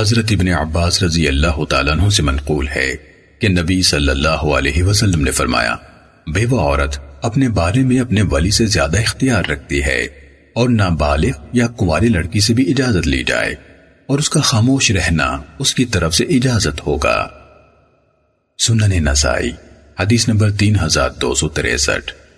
حضرت ابن عباس رضی اللہ تعالیٰ عنہ سے منقول ہے کہ نبی صلی اللہ علیہ وسلم نے فرمایا بیوہ عورت اپنے بارے میں اپنے ولی سے زیادہ اختیار رکھتی ہے اور نابالغ یا کنواری لڑکی سے بھی اجازت لی جائے اور اس کا خاموش رہنا اس کی طرف سے اجازت ہوگا۔ سنن نسائی، حدیث نمبر تین ہزار دو سو تریسٹھ۔